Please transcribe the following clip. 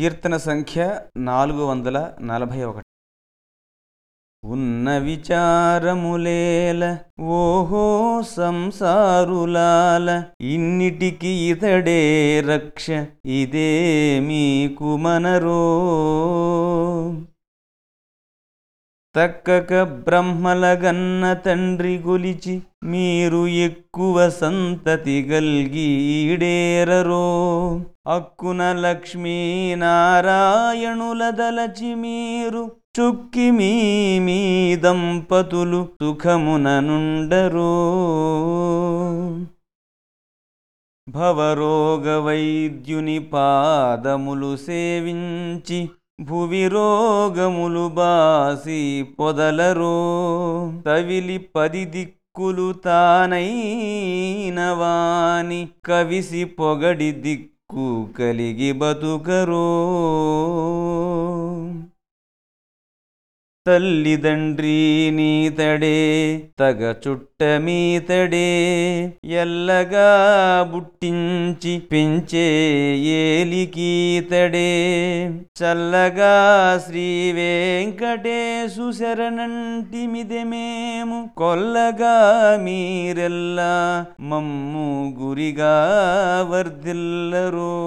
కీర్తన సంఖ్య నాలుగు వందల నలభై ఒకటి. ఉన్న విచారములేల ఓహో సంసారులాల ఇన్నిటికి ఇతడే రక్ష ఇదే మీకు మనరో తక్కక బ్రహ్మలగన్న తండ్రి గొలిచి మీరు ఎక్కువ సంతతి గల్గీడేరరో. అక్కున లక్ష్మీనారాయణుల దలచి మీరు చుక్కి మీ మీ దంపతులు సుఖముననుండరో భవరోగ వైద్యుని పాదములు సేవించి భువి రోగములు బాసి పొదలరో. తవిలి పది దిక్కులు తానైనవాని కవిసి పొగడి దిక్కు కలిగి బతుకరో. తల్లిదండ్రి నీతడే తగ చుట్టమీతడే ఎల్లగా బుట్టించి పెంచే ఏలికీతడే. చల్లగా శ్రీ వెంకటేశు శరణంటిమిదెమేము కొల్లగా మీరెల్లా మమ్ము గురిగా వర్ధిల్లరో.